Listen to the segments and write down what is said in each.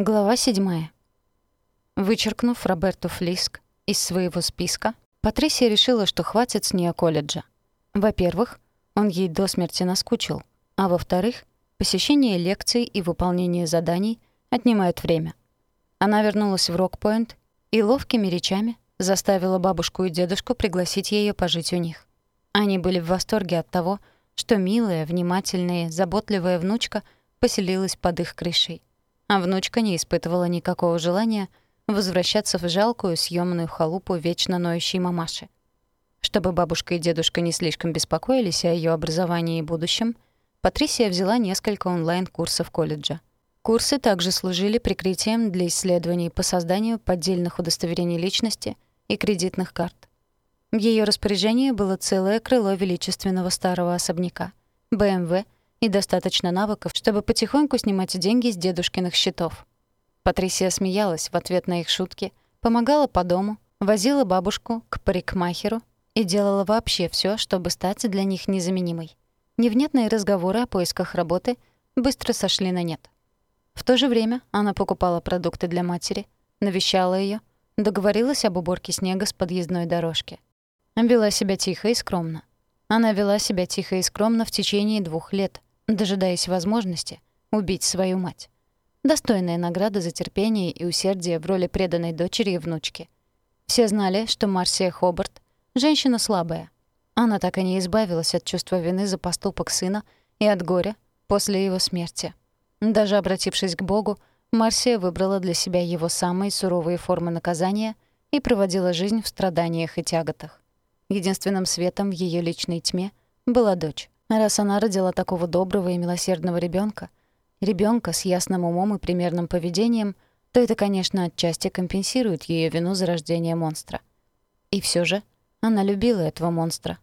Глава 7. Вычеркнув Роберту Флиск из своего списка, Патрисия решила, что хватит с нее колледжа. Во-первых, он ей до смерти наскучил, а во-вторых, посещение лекций и выполнение заданий отнимают время. Она вернулась в Рокпоинт и ловкими речами заставила бабушку и дедушку пригласить ее пожить у них. Они были в восторге от того, что милая, внимательная, заботливая внучка поселилась под их крышей. А внучка не испытывала никакого желания возвращаться в жалкую съемную халупу вечно ноющей мамаши. Чтобы бабушка и дедушка не слишком беспокоились о ее образовании и будущем, Патрисия взяла несколько онлайн-курсов колледжа. Курсы также служили прикрытием для исследований по созданию поддельных удостоверений личности и кредитных карт. В её распоряжении было целое крыло величественного старого особняка, БМВ и достаточно навыков, чтобы потихоньку снимать деньги с дедушкиных счетов. Патрисия смеялась в ответ на их шутки, помогала по дому, возила бабушку к парикмахеру и делала вообще всё, чтобы стать для них незаменимой. Невнятные разговоры о поисках работы быстро сошли на нет. В то же время она покупала продукты для матери, навещала её, договорилась об уборке снега с подъездной дорожки. Вела себя тихо и скромно. Она вела себя тихо и скромно в течение двух лет, дожидаясь возможности убить свою мать. Достойная награда за терпение и усердие в роли преданной дочери и внучки. Все знали, что Марсия Хобарт — женщина слабая. Она так и не избавилась от чувства вины за поступок сына и от горя после его смерти. Даже обратившись к Богу, Марсия выбрала для себя его самые суровые формы наказания и проводила жизнь в страданиях и тяготах. Единственным светом в ее личной тьме была дочь. Раз она родила такого доброго и милосердного ребенка, ребенка с ясным умом и примерным поведением, то это, конечно, отчасти компенсирует ее вину за рождение монстра. И все же она любила этого монстра.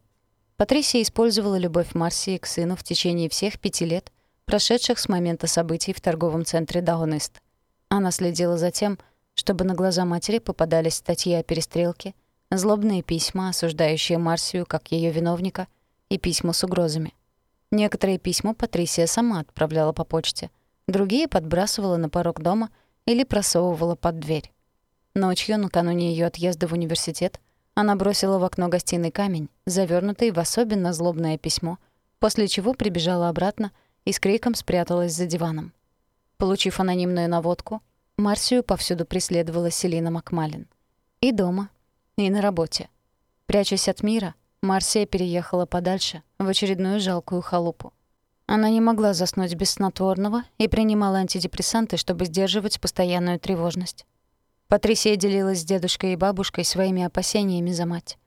Патрисия использовала любовь Марсии к сыну в течение всех пяти лет, прошедших с момента событий в торговом центре Даунист. Она следила за тем, чтобы на глаза матери попадались статьи о перестрелке — злобные письма, осуждающие Марсию как ее виновника, и письма с угрозами. Некоторые письма Патрисия сама отправляла по почте, другие подбрасывала на порог дома или просовывала под дверь. Ночью, накануне ее отъезда в университет, она бросила в окно гостиной камень, завернутый в особенно злобное письмо, после чего прибежала обратно и с криком спряталась за диваном. Получив анонимную наводку, Марсию повсюду преследовала Селина Макмалин. И дома, и на работе. Прячась от мира, Марсия переехала подальше, в очередную жалкую халупу. Она не могла заснуть без снотворного и принимала антидепрессанты, чтобы сдерживать постоянную тревожность. Патрисия делилась с дедушкой и бабушкой своими опасениями за мать.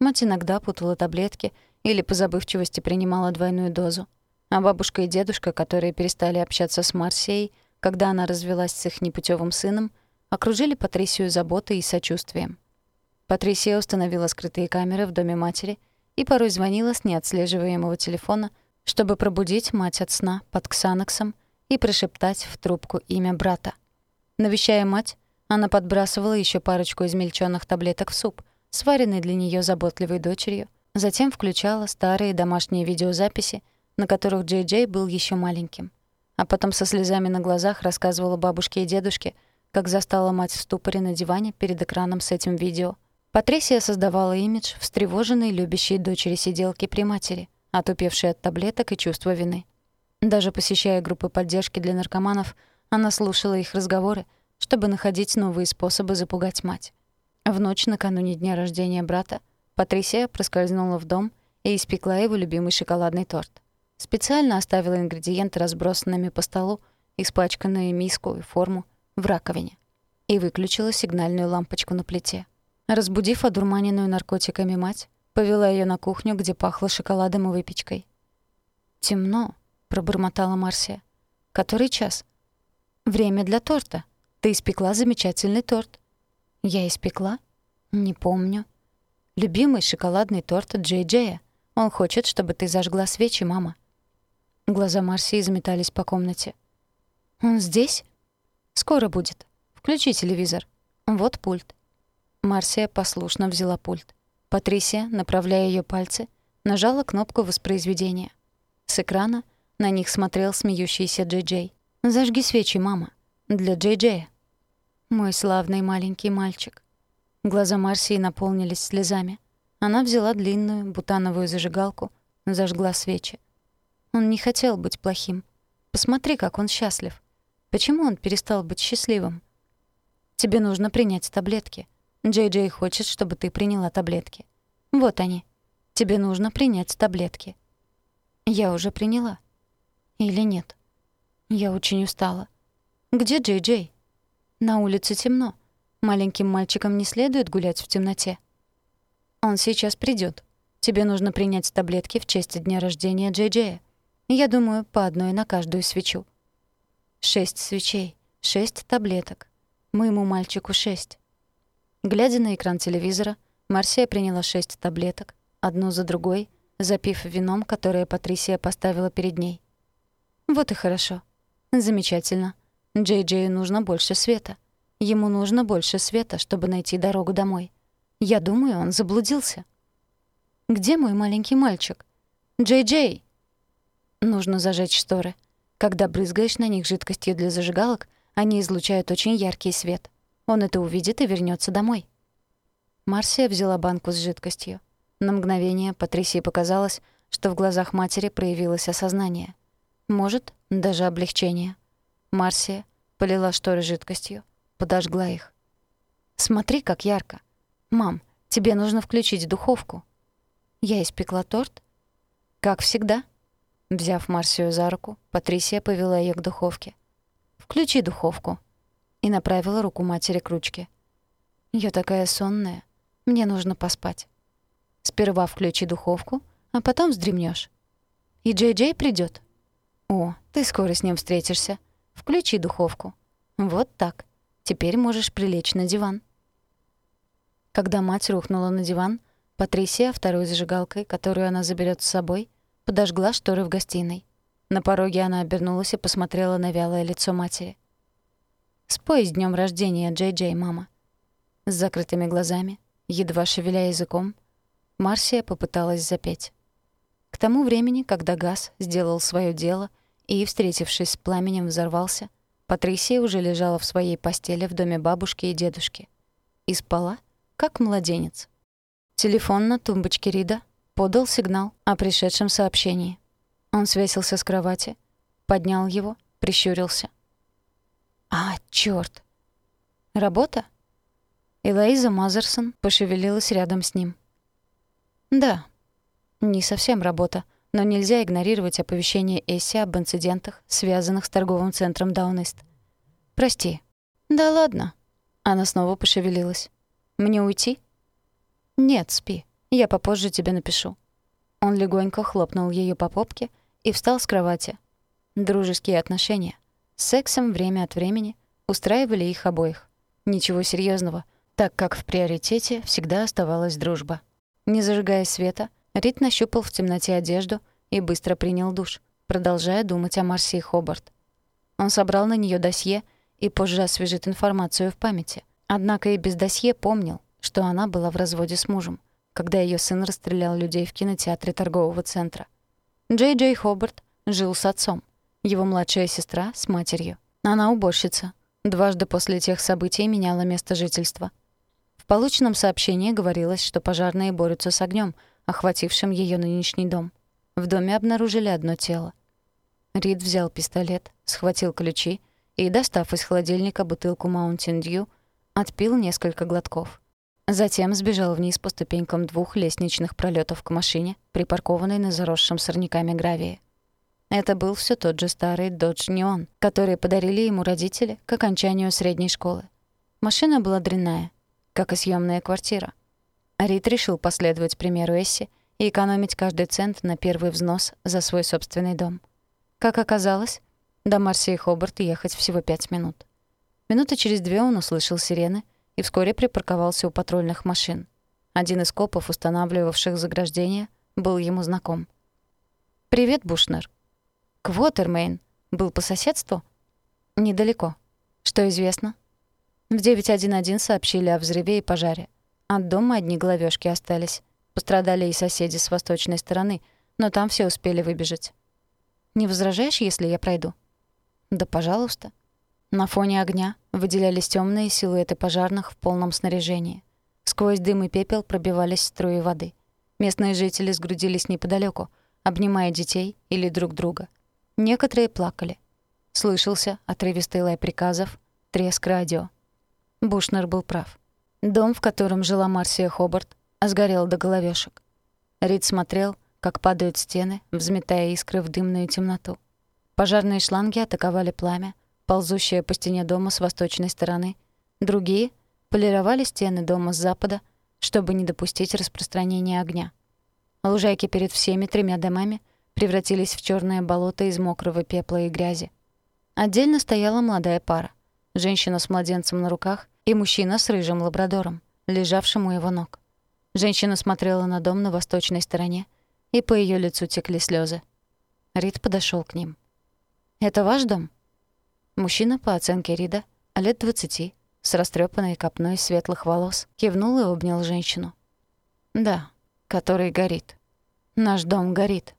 Мать иногда путала таблетки или по забывчивости принимала двойную дозу. А бабушка и дедушка, которые перестали общаться с Марсией, когда она развелась с их непутевым сыном, окружили Патрисию заботой и сочувствием. Патрисия установила скрытые камеры в доме матери и порой звонила с неотслеживаемого телефона, чтобы пробудить мать от сна под ксаноксом и прошептать в трубку имя брата. Навещая мать, она подбрасывала еще парочку измельченных таблеток в суп, сваренный для нее заботливой дочерью, затем включала старые домашние видеозаписи, на которых Джей Джей был еще маленьким. А потом со слезами на глазах рассказывала бабушке и дедушке, как застала мать в ступоре на диване перед экраном с этим видео — Патрисия создавала имидж встревоженной, любящей дочери сиделки при матери, отупевшей от таблеток и чувства вины. Даже посещая группы поддержки для наркоманов, она слушала их разговоры, чтобы находить новые способы запугать мать. В ночь накануне дня рождения брата Патрисия проскользнула в дом и испекла его любимый шоколадный торт. Специально оставила ингредиенты разбросанными по столу, испачканную миску и форму, в раковине. И выключила сигнальную лампочку на плите. Разбудив одурманенную наркотиками мать, повела ее на кухню, где пахло шоколадом и выпечкой. «Темно», — пробормотала Марсия. «Который час?» «Время для торта. Ты испекла замечательный торт». «Я испекла? Не помню». «Любимый шоколадный торт Джей Джея. Он хочет, чтобы ты зажгла свечи, мама». Глаза Марсии заметались по комнате. «Он здесь?» «Скоро будет. Включи телевизор. Вот пульт. Марсия послушно взяла пульт. Патрисия, направляя ее пальцы, нажала кнопку воспроизведения. С экрана на них смотрел смеющийся Джей-Джей. «Зажги свечи, мама». Для Джей Джея. Мой славный маленький мальчик. Глаза Марсии наполнились слезами. Она взяла длинную бутановую зажигалку, зажгла свечи. Он не хотел быть плохим. Посмотри, как он счастлив. Почему он перестал быть счастливым? Тебе нужно принять таблетки. Джей Джей хочет, чтобы ты приняла таблетки. Вот они. Тебе нужно принять таблетки. Я уже приняла. Или нет? Я очень устала. Где Джей Джей? На улице темно. Маленьким мальчикам не следует гулять в темноте. Он сейчас придет. Тебе нужно принять таблетки в честь дня рождения Джей Джея. Я думаю, по одной на каждую свечу. Шесть свечей, шесть таблеток. Моему мальчику шесть. Глядя на экран телевизора, Марсия приняла шесть таблеток, одну за другой, запив вином, которое Патрисия поставила перед ней. Вот и хорошо. Замечательно. Джей Джею нужно больше света. Ему нужно больше света, чтобы найти дорогу домой. Я думаю, он заблудился. Где мой маленький мальчик? Джей Джей! Нужно зажечь шторы. Когда брызгаешь на них жидкостью для зажигалок, они излучают очень яркий свет. Он это увидит и вернется домой. Марсия взяла банку с жидкостью. На мгновение Патрисии показалось, что в глазах матери проявилось осознание. Может, даже облегчение. Марсия полила шторы жидкостью, подожгла их. «Смотри, как ярко. Мам, тебе нужно включить духовку». «Я испекла торт?» «Как всегда». Взяв Марсию за руку, Патрисия повела ее к духовке. «Включи духовку». И направила руку матери к ручке. «Я такая сонная. Мне нужно поспать. Сперва включи духовку, а потом вздремнешь. И Джей-Джей придет. О, ты скоро с ним встретишься. Включи духовку. Вот так. Теперь можешь прилечь на диван. Когда мать рухнула на диван, Патрисия второй зажигалкой, которую она заберет с собой, подожгла шторы в гостиной. На пороге она обернулась и посмотрела на вялое лицо матери. «Спой с днем рождения, Джей-Джей, мама». С закрытыми глазами, едва шевеля языком, Марсия попыталась запеть. К тому времени, когда газ сделал свое дело и, встретившись с пламенем, взорвался, Патрисия уже лежала в своей постели в доме бабушки и дедушки. И спала, как младенец. Телефон на тумбочке Рида подал сигнал о пришедшем сообщении. Он свесился с кровати, поднял его, прищурился. «А, чёрт! Работа?» Элоиза Мазерсон пошевелилась рядом с ним. «Да, не совсем работа но нельзя игнорировать оповещение Эсси об инцидентах, связанных с торговым центром Даунист. «Прости». «Да ладно». Она снова пошевелилась. «Мне уйти?» «Нет, спи. Я попозже тебе напишу». Он легонько хлопнул ее по попке и встал с кровати. Дружеские отношения. Сексом время от времени устраивали их обоих. Ничего серьезного, так как в приоритете всегда оставалась дружба. Не зажигая света, Рид нащупал в темноте одежду и быстро принял душ, продолжая думать о Марсии Хобарт. Он собрал на нее досье и позже освежит информацию в памяти. Однако и без досье помнил, что она была в разводе с мужем, когда ее сын расстрелял людей в кинотеатре торгового центра. Джей Джей Хобарт жил с отцом, его младшая сестра — с матерью. Она уборщица. Дважды после тех событий меняла место жительства. В полученном сообщении говорилось, что пожарные борются с огнем, охватившим ее нынешний дом. В доме обнаружили одно тело. Рид взял пистолет, схватил ключи и, достав из холодильника бутылку Mountain Dew, отпил несколько глотков. Затем сбежал вниз по ступенькам двух лестничных пролетов к машине, припаркованной на заросшем сорняками гравии. Это был все тот же старый Dodge Neon, который подарили ему родители к окончанию средней школы. Машина была дрянная, как и съемная квартира. Рид решил последовать примеру Эсси и экономить каждый цент на первый взнос за свой собственный дом. Как оказалось, до Марси и Хобарт ехать всего пять минут. Минуты через две он услышал сирены и вскоре припарковался у патрульных машин. Один из копов, устанавливавших заграждение, был ему знаком. «Привет, Бушнер». «Квотермейн. Был по соседству?» «Недалеко. Что известно?» В 911 сообщили о взрыве и пожаре. От дома одни головешки остались. Пострадали и соседи с восточной стороны, но там все успели выбежать. «Не возражаешь, если я пройду?» «Да, пожалуйста». На фоне огня выделялись темные силуэты пожарных в полном снаряжении. Сквозь дым и пепел пробивались струи воды. Местные жители сгрудились неподалеку, обнимая детей или друг друга. Некоторые плакали. Слышался отрывистый лай приказов, треск радио. Бушнер был прав. Дом, в котором жила Марсия Хобарт, сгорел до головешек. Рид смотрел, как падают стены, взметая искры в дымную темноту. Пожарные шланги атаковали пламя, ползущее по стене дома с восточной стороны. Другие полировали стены дома с запада, чтобы не допустить распространения огня. Лужайки перед всеми тремя домами превратились в черное болото из мокрого пепла и грязи. Отдельно стояла молодая пара. Женщина с младенцем на руках и мужчина с рыжим лабрадором, лежавшим у его ног. Женщина смотрела на дом на восточной стороне, и по ее лицу текли слезы. Рид подошел к ним. «Это ваш дом?» Мужчина, по оценке Рида, лет двадцати, с растрепанной копной светлых волос, кивнул и обнял женщину. «Да, который горит. Наш дом горит.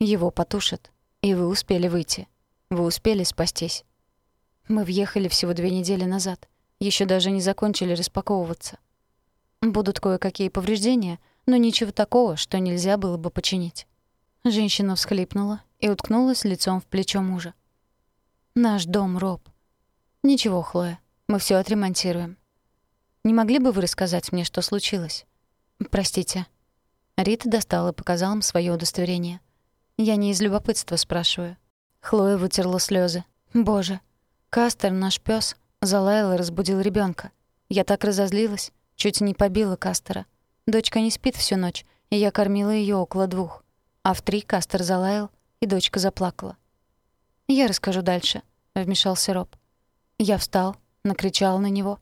Его потушат, и вы успели выйти. Вы успели спастись. Мы въехали всего две недели назад, еще даже не закончили распаковываться. Будут кое-какие повреждения, но ничего такого, что нельзя было бы починить». Женщина всхлипнула и уткнулась лицом в плечо мужа. Наш дом, Роб. Ничего, Хлоя, мы все отремонтируем. Не могли бы вы рассказать мне, что случилось? Простите. Рита достала и показала им своё удостоверение. Я не из любопытства спрашиваю. Хлоя вытерла слезы. Боже, Кастер, наш пес, залаял и разбудил ребенка. Я так разозлилась, чуть не побила Кастера. Дочка не спит всю ночь, и я кормила ее около двух. А в три Кастер залаял, и дочка заплакала. «Я расскажу дальше», — вмешался Роб. Я встал, накричал на него.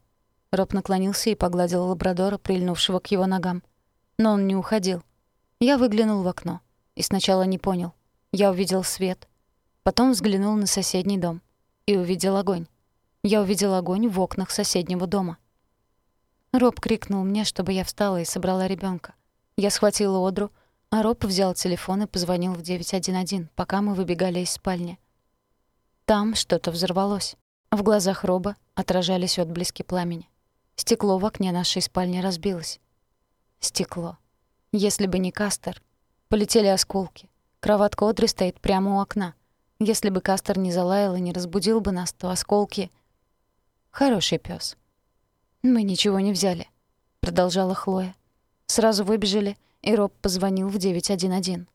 Роб наклонился и погладил лабрадора, прильнувшего к его ногам. Но он не уходил. Я выглянул в окно и сначала не понял. Я увидел свет. Потом взглянул на соседний дом и увидел огонь. Я увидел огонь в окнах соседнего дома. Роб крикнул мне, чтобы я встала и собрала ребенка. Я схватила Одру, а Роб взял телефон и позвонил в 911, пока мы выбегали из спальни. Там что-то взорвалось. В глазах Роба отражались отблески пламени. Стекло в окне нашей спальни разбилось. Стекло. Если бы не Кастер, полетели осколки. Кроватка Одри стоит прямо у окна. Если бы Кастер не залаял и не разбудил бы нас, то осколки... Хороший пес. Мы ничего не взяли, продолжала Хлоя. Сразу выбежали, и Роб позвонил в 911.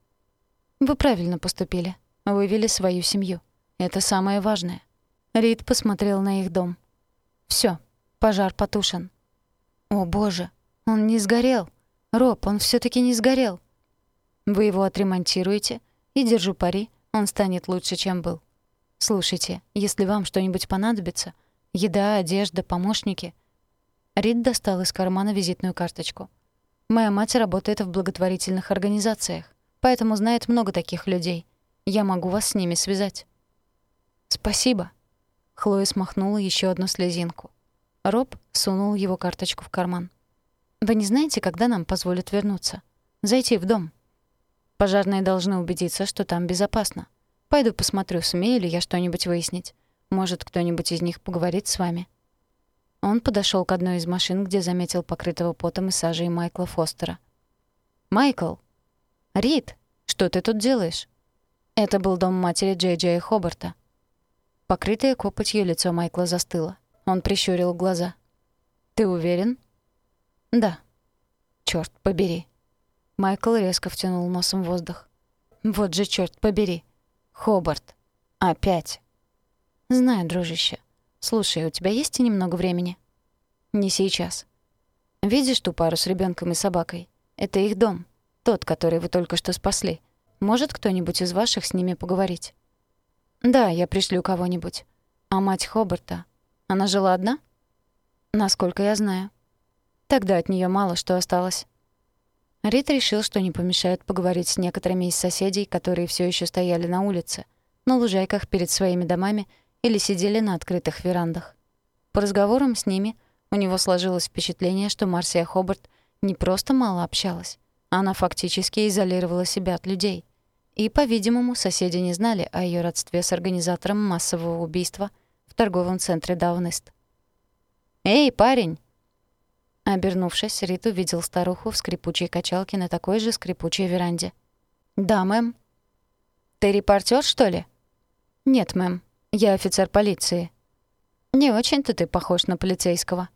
Вы правильно поступили. Вывели свою семью. Это самое важное. Рид посмотрел на их дом. Всё, пожар потушен. О, боже, он не сгорел. Роб, он всё таки не сгорел. Вы его отремонтируете, и держу пари, он станет лучше, чем был. Слушайте, если вам что-нибудь понадобится, еда, одежда, помощники. Рид достал из кармана визитную карточку. Моя мать работает в благотворительных организациях, поэтому знает много таких людей. Я могу вас с ними связать. «Спасибо». Хлоя смахнула еще одну слезинку. Роб сунул его карточку в карман. «Вы не знаете, когда нам позволят вернуться? Зайти в дом?» «Пожарные должны убедиться, что там безопасно. Пойду посмотрю, сумею ли я что-нибудь выяснить. Может, кто-нибудь из них поговорит с вами». Он подошел к одной из машин, где заметил покрытого потом и сажей Майкла Фостера. «Майкл!» «Рид, что ты тут делаешь?» Это был дом матери Джей Джея Хобарта. Покрытое копотью лицо Майкла застыло. Он прищурил глаза. «Ты уверен?» «Да». «Чёрт побери». Майкл резко втянул носом воздух. «Вот же чёрт побери. Хобарт. Опять». «Знаю, дружище. Слушай, у тебя есть немного времени?» «Не сейчас. Видишь ту пару с ребёнком и собакой? Это их дом. Тот, который вы только что спасли. Может кто-нибудь из ваших с ними поговорить?» «Да, я пришлю кого-нибудь. А мать Хобарта? Она жила одна?» «Насколько я знаю». «Тогда от нее мало что осталось». Рит решил, что не помешает поговорить с некоторыми из соседей, которые все еще стояли на улице, на лужайках перед своими домами или сидели на открытых верандах. По разговорам с ними у него сложилось впечатление, что Марсия Хобарт не просто мало общалась, она фактически изолировала себя от людей — и, по-видимому, соседи не знали о ее родстве с организатором массового убийства в торговом центре Даунист. «Эй, парень!» Обернувшись, Рит увидел старуху в скрипучей качалке на такой же скрипучей веранде. «Да, мэм». «Ты репортер, что ли?» «Нет, мэм. Я офицер полиции». «Не очень-то ты похож на полицейского.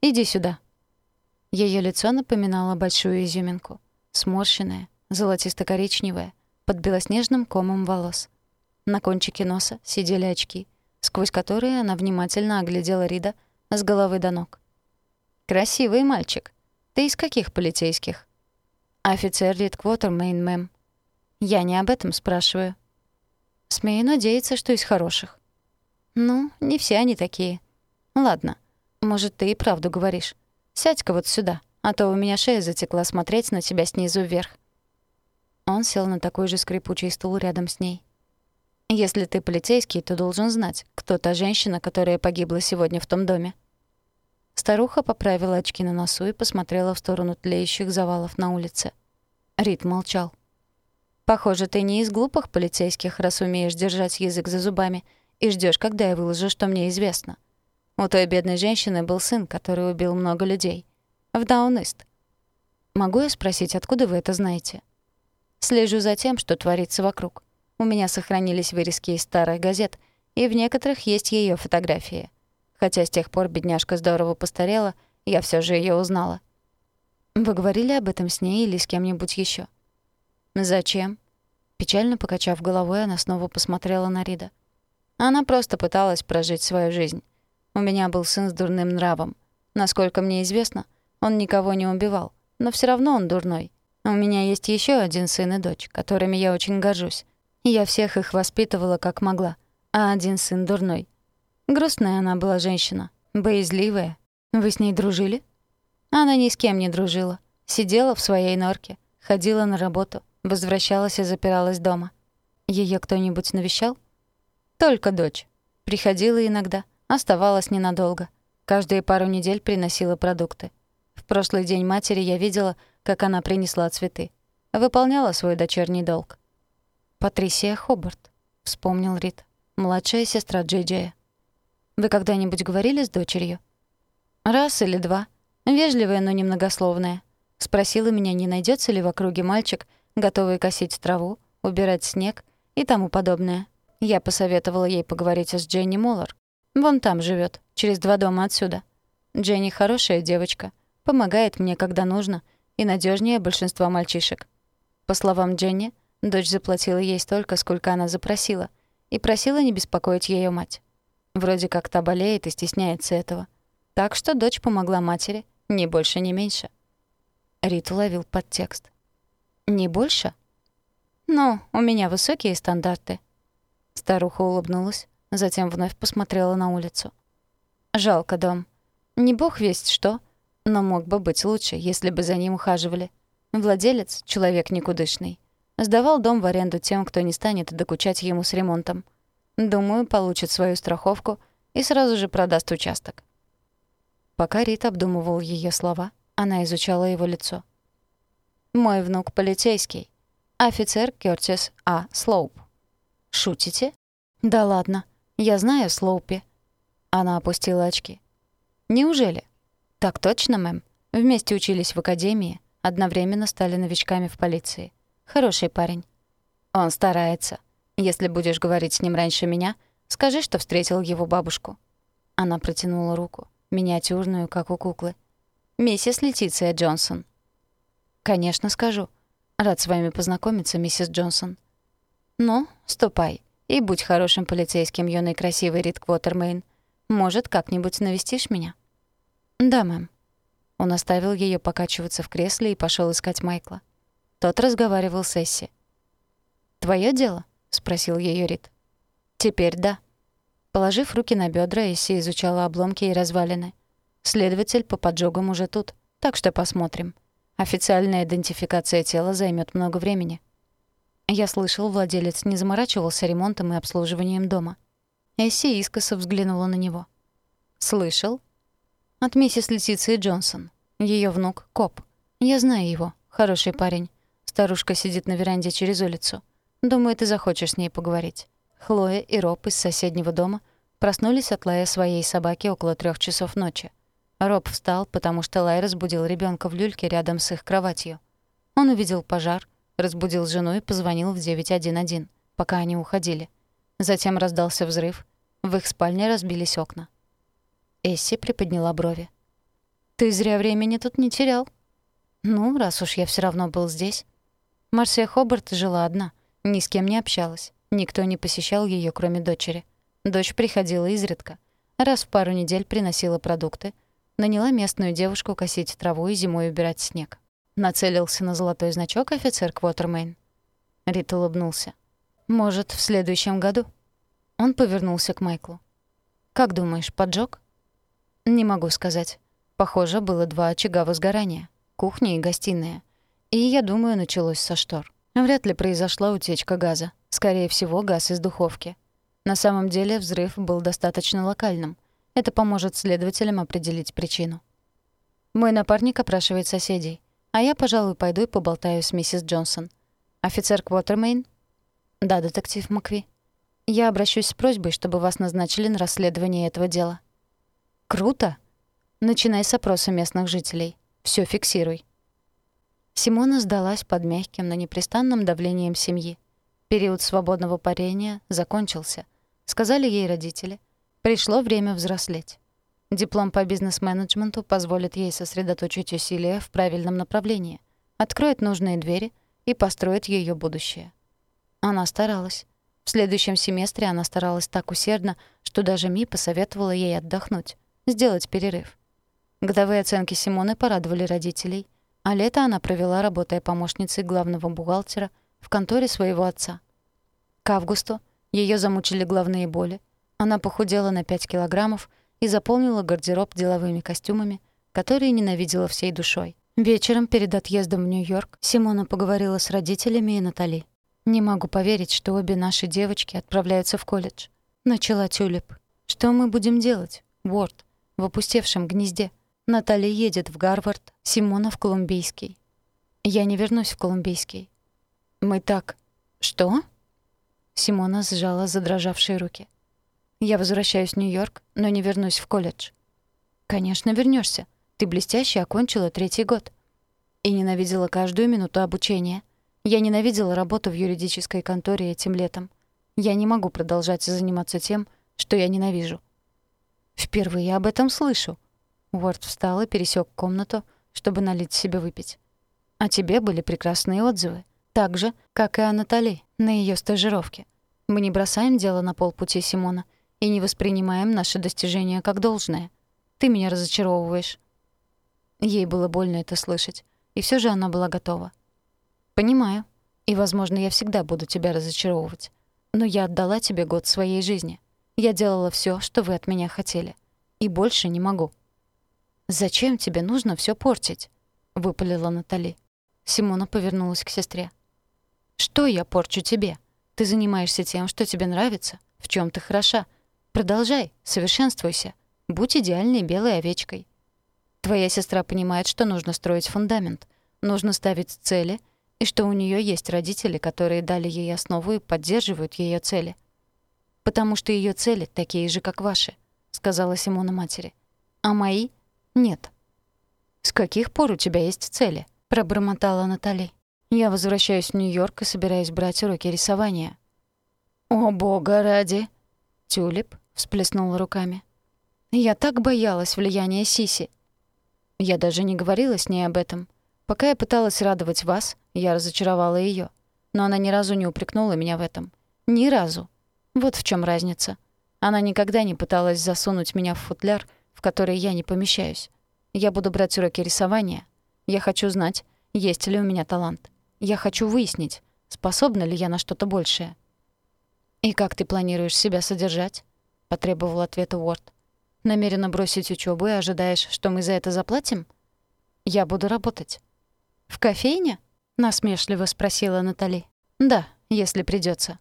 Иди сюда». Ее лицо напоминало большую изюминку. Сморщенное, золотисто-коричневое, под белоснежным комом волос. На кончике носа сидели очки, сквозь которые она внимательно оглядела Рида с головы до ног. «Красивый мальчик. Ты из каких полицейских?» «Офицер Рид Квотермейн, мэм». «Я не об этом спрашиваю». «Смею надеяться, что из хороших». «Ну, не все они такие. Ладно, может, ты и правду говоришь. Сядь-ка вот сюда, а то у меня шея затекла смотреть на тебя снизу вверх». Он сел на такой же скрипучий стул рядом с ней. «Если ты полицейский, то должен знать, кто та женщина, которая погибла сегодня в том доме». Старуха поправила очки на носу и посмотрела в сторону тлеющих завалов на улице. Рит молчал. «Похоже, ты не из глупых полицейских, раз умеешь держать язык за зубами и ждешь, когда я выложу, что мне известно. У той бедной женщины был сын, который убил много людей. В Даунист. Могу я спросить, откуда вы это знаете?» Слежу за тем, что творится вокруг. У меня сохранились вырезки из старых газет, и в некоторых есть ее фотографии. Хотя с тех пор бедняжка здорово постарела, я все же ее узнала. Вы говорили об этом с ней или с кем-нибудь еще? Зачем? Печально покачав головой, она снова посмотрела на Рида. Она просто пыталась прожить свою жизнь. У меня был сын с дурным нравом. Насколько мне известно, он никого не убивал, но все равно он дурной. У меня есть еще один сын и дочь, которыми я очень горжусь. Я всех их воспитывала как могла, а один сын дурной. Грустная она была женщина, боязливая. Вы с ней дружили? Она ни с кем не дружила. Сидела в своей норке, ходила на работу, возвращалась и запиралась дома. Ее кто-нибудь навещал? Только дочь. Приходила иногда, оставалась ненадолго. Каждые пару недель приносила продукты. В прошлый день матери я видела, как она принесла цветы. Выполняла свой дочерний долг. «Патрисия Хобарт», — вспомнил Рид. «Младшая сестра Джей Джея». «Вы когда-нибудь говорили с дочерью?» «Раз или два. Вежливая, но немногословная. Спросила меня, не найдется ли в округе мальчик, готовый косить траву, убирать снег и тому подобное. Я посоветовала ей поговорить с Дженни Моллар. Вон там живет, через два дома отсюда. Дженни хорошая девочка, помогает мне, когда нужно, и надежнее большинства мальчишек. По словам Дженни, дочь заплатила ей столько, сколько она запросила, и просила не беспокоить ее мать. Вроде как та болеет и стесняется этого. Так что дочь помогла матери, ни больше, ни меньше. Рит уловил подтекст. «Не больше?» «Ну, у меня высокие стандарты». Старуха улыбнулась, затем вновь посмотрела на улицу. «Жалко дом. Не бог весть что, но мог бы быть лучше, если бы за ним ухаживали. Владелец — человек никудышный. Сдавал дом в аренду тем, кто не станет докучать ему с ремонтом. Думаю, получит свою страховку и сразу же продаст участок. Пока Рит обдумывал ее слова, она изучала его лицо. «Мой внук полицейский. Офицер Кёртис А. Слоуп». «Шутите?» «Да ладно. Я знаю Слоупи». Она опустила очки. «Неужели? «Так точно, мэм. Вместе учились в академии, одновременно стали новичками в полиции. Хороший парень. Он старается. Если будешь говорить с ним раньше меня, скажи, что встретил его бабушку». Она протянула руку, миниатюрную, как у куклы. «Миссис Летиция Джонсон». «Конечно, скажу. Рад с вами познакомиться, миссис Джонсон». «Ну, ступай и будь хорошим полицейским, юный красивый Рид Квотермейн. Может, как-нибудь навестишь меня?» «Да, мэм». Он оставил ее покачиваться в кресле и пошел искать Майкла. Тот разговаривал с Эсси. «Твоё дело?» — спросил ее Рид. «Теперь да». Положив руки на бедра, Эсси изучала обломки и развалины. Следователь по поджогам уже тут, так что посмотрим. Официальная идентификация тела займет много времени. Я слышал, владелец не заморачивался ремонтом и обслуживанием дома. Эсси искоса взглянула на него. «Слышал?» От миссис Летиции Джонсон. Ее внук — коп. Я знаю его. Хороший парень. Старушка сидит на веранде через улицу. Думаю, ты захочешь с ней поговорить. Хлоя и Роб из соседнего дома проснулись от лая своей собаки около трех часов ночи. Роб встал, потому что лай разбудил ребенка в люльке рядом с их кроватью. Он увидел пожар, разбудил жену и позвонил в 911, пока они уходили. Затем раздался взрыв. В их спальне разбились окна. Эсси приподняла брови. «Ты зря времени тут не терял». «Ну, раз уж я все равно был здесь». Марсия Хобарт жила одна, ни с кем не общалась. Никто не посещал ее, кроме дочери. Дочь приходила изредка. Раз в пару недель приносила продукты. Наняла местную девушку косить траву и зимой убирать снег. Нацелился на золотой значок офицер Квотермейн. Рит улыбнулся. «Может, в следующем году?» Он повернулся к Майклу. «Как думаешь, поджог?» «Не могу сказать. Похоже, было два очага возгорания. Кухня и гостиная. И, я думаю, началось со штор. Вряд ли произошла утечка газа. Скорее всего, газ из духовки. На самом деле взрыв был достаточно локальным. Это поможет следователям определить причину. Мой напарник опрашивает соседей, а я, пожалуй, пойду и поболтаю с миссис Джонсон. Офицер Квотермейн? Да, детектив Макви. Я обращусь с просьбой, чтобы вас назначили на расследование этого дела. Круто! Начинай с опроса местных жителей. Всё фиксируй. Симона сдалась под мягким, но непрестанным давлением семьи. Период свободного парения закончился. Сказали ей родители. Пришло время взрослеть. Диплом по бизнес-менеджменту позволит ей сосредоточить усилия в правильном направлении, откроет нужные двери и построит ее будущее. Она старалась. В следующем семестре она старалась так усердно, что даже Ми посоветовала ей отдохнуть сделать перерыв. Годовые оценки Симоны порадовали родителей, а лето она провела, работая помощницей главного бухгалтера в конторе своего отца. К августу ее замучили головные боли, она похудела на 5 килограммов и заполнила гардероб деловыми костюмами, которые ненавидела всей душой. Вечером перед отъездом в Нью-Йорк Симона поговорила с родителями и Натали. «Не могу поверить, что обе наши девочки отправляются в колледж». Начала Тюлип. «Что мы будем делать, Уорд?» в опустевшем гнезде. Наталья едет в Гарвард, Симона в Колумбийский. Я не вернусь в Колумбийский. Мы так... Что? Симона сжала задрожавшие руки. Я возвращаюсь в Нью-Йорк, но не вернусь в колледж. Конечно, вернешься. Ты блестяще окончила третий год. И ненавидела каждую минуту обучения. Я ненавидела работу в юридической конторе этим летом. Я не могу продолжать заниматься тем, что я ненавижу. Впервые об этом слышу. Уорд встал и пересек комнату, чтобы налить себе выпить. О тебе были прекрасные отзывы. Так же, как и о Натали на ее стажировке. Мы не бросаем дело на полпути Симона и не воспринимаем наши достижения как должное. Ты меня разочаровываешь. Ей было больно это слышать, и все же она была готова. Понимаю. И, возможно, я всегда буду тебя разочаровывать. Но я отдала тебе год своей жизни. Я делала все, что вы от меня хотели. И больше не могу». «Зачем тебе нужно все портить?» — выпалила Натали. Симона повернулась к сестре. «Что я порчу тебе? Ты занимаешься тем, что тебе нравится, в чем ты хороша. Продолжай, совершенствуйся. Будь идеальной белой овечкой. Твоя сестра понимает, что нужно строить фундамент, нужно ставить цели, и что у нее есть родители, которые дали ей основу и поддерживают ее цели потому что ее цели такие же, как ваши», — сказала Симона матери. «А мои — нет». «С каких пор у тебя есть цели?» — пробормотала Натали. «Я возвращаюсь в Нью-Йорк и собираюсь брать уроки рисования». «О, бога ради!» — Тюлип всплеснула руками. «Я так боялась влияния Сиси. Я даже не говорила с ней об этом. Пока я пыталась радовать вас, я разочаровала ее, Но она ни разу не упрекнула меня в этом. Ни разу. Вот в чем разница. Она никогда не пыталась засунуть меня в футляр, в который я не помещаюсь. Я буду брать уроки рисования. Я хочу знать, есть ли у меня талант. Я хочу выяснить, способна ли я на что-то большее. «И как ты планируешь себя содержать?» — потребовал ответа Уорд. «Намерена бросить учебу и ожидаешь, что мы за это заплатим?» «Я буду работать». «В кофейне?» — насмешливо спросила Натали. «Да, если придется.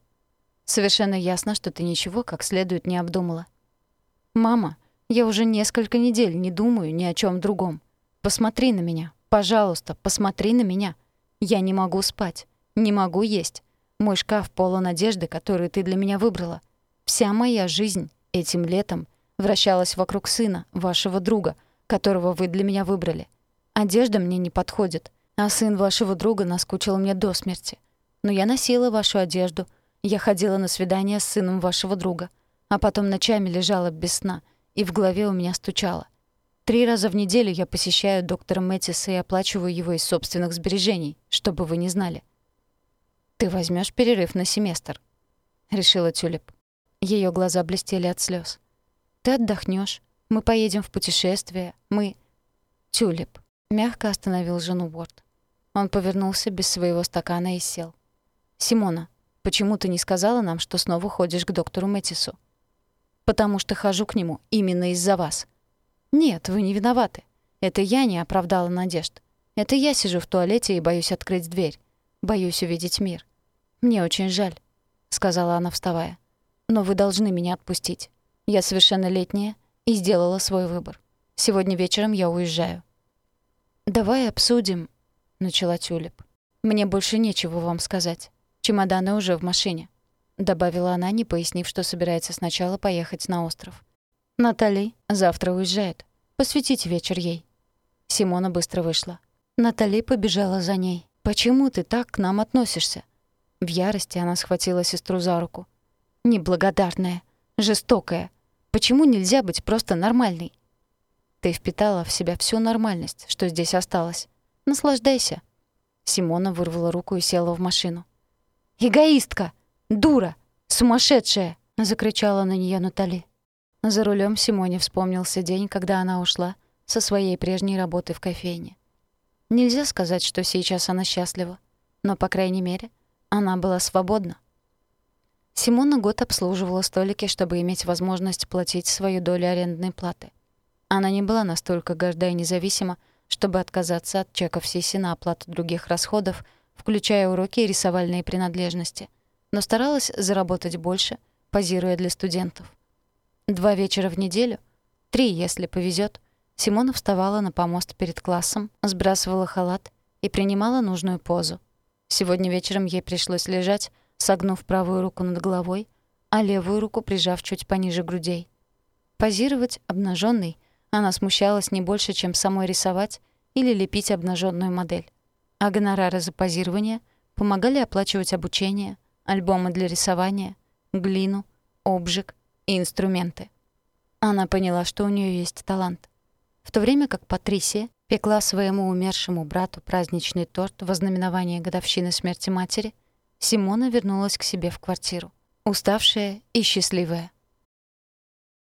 Совершенно ясно, что ты ничего как следует не обдумала. «Мама, я уже несколько недель не думаю ни о чем другом. Посмотри на меня. Пожалуйста, посмотри на меня. Я не могу спать. Не могу есть. Мой шкаф полон одежды, которую ты для меня выбрала. Вся моя жизнь этим летом вращалась вокруг сына, вашего друга, которого вы для меня выбрали. Одежда мне не подходит, а сын вашего друга наскучил мне до смерти. Но я носила вашу одежду, я ходила на свидания с сыном вашего друга, а потом ночами лежала без сна, и в голове у меня стучало. Три раза в неделю я посещаю доктора Мэттиса и оплачиваю его из собственных сбережений, чтобы вы не знали. «Ты возьмешь перерыв на семестр», — решила Тюлип. Ее глаза блестели от слез. «Ты отдохнешь, мы поедем в путешествие, мы...» «Тюлип», — мягко остановил жену Уорд. Он повернулся без своего стакана и сел. «Симона, почему ты не сказала нам, что снова ходишь к доктору Мэттису?» «Потому что хожу к нему именно из-за вас», «Нет, вы не виноваты. Это я не оправдала надежд. Это я сижу в туалете и боюсь открыть дверь. Боюсь увидеть мир. Мне очень жаль», — сказала она, вставая. «Но вы должны меня отпустить. Я совершеннолетняя и сделала свой выбор. Сегодня вечером я уезжаю». «Давай обсудим», — начала Тюлип. «Мне больше нечего вам сказать. Чемоданы уже в машине», — добавила она, не пояснив, что собирается сначала поехать на остров. «Натали завтра уезжает. Посвятите вечер ей». Симона быстро вышла. Натали побежала за ней. «Почему ты так к нам относишься?» В ярости она схватила сестру за руку. «Неблагодарная, жестокая. Почему нельзя быть просто нормальной?» «Ты впитала в себя всю нормальность, что здесь осталось. Наслаждайся». Симона вырвала руку и села в машину. «Эгоистка! Дура! Сумасшедшая!» — закричала на нее Натали. За рулем Симоне вспомнился день, когда она ушла со своей прежней работы в кофейне. Нельзя сказать, что сейчас она счастлива, но, по крайней мере, она была свободна. Симона год обслуживала столики, чтобы иметь возможность платить свою долю арендной платы. Она не была настолько горда и независима, чтобы отказаться от чеков Сиси на оплату других расходов, включая уроки и рисовальные принадлежности, но старалась заработать больше, позируя для студентов. Два вечера в неделю, три, если повезет, Симона вставала на помост перед классом, сбрасывала халат и принимала нужную позу. Сегодня вечером ей пришлось лежать, согнув правую руку над головой, а левую руку прижав чуть пониже грудей. Позировать обнаженной она смущалась не больше, чем самой рисовать или лепить обнаженную модель. А гонорары за позирование помогали оплачивать обучение, альбомы для рисования, глину, обжиг и инструменты. Она поняла, что у нее есть талант. В то время как Патрисия пекла своему умершему брату праздничный торт в ознаменование годовщины смерти матери, Симона вернулась к себе в квартиру, уставшая и счастливая.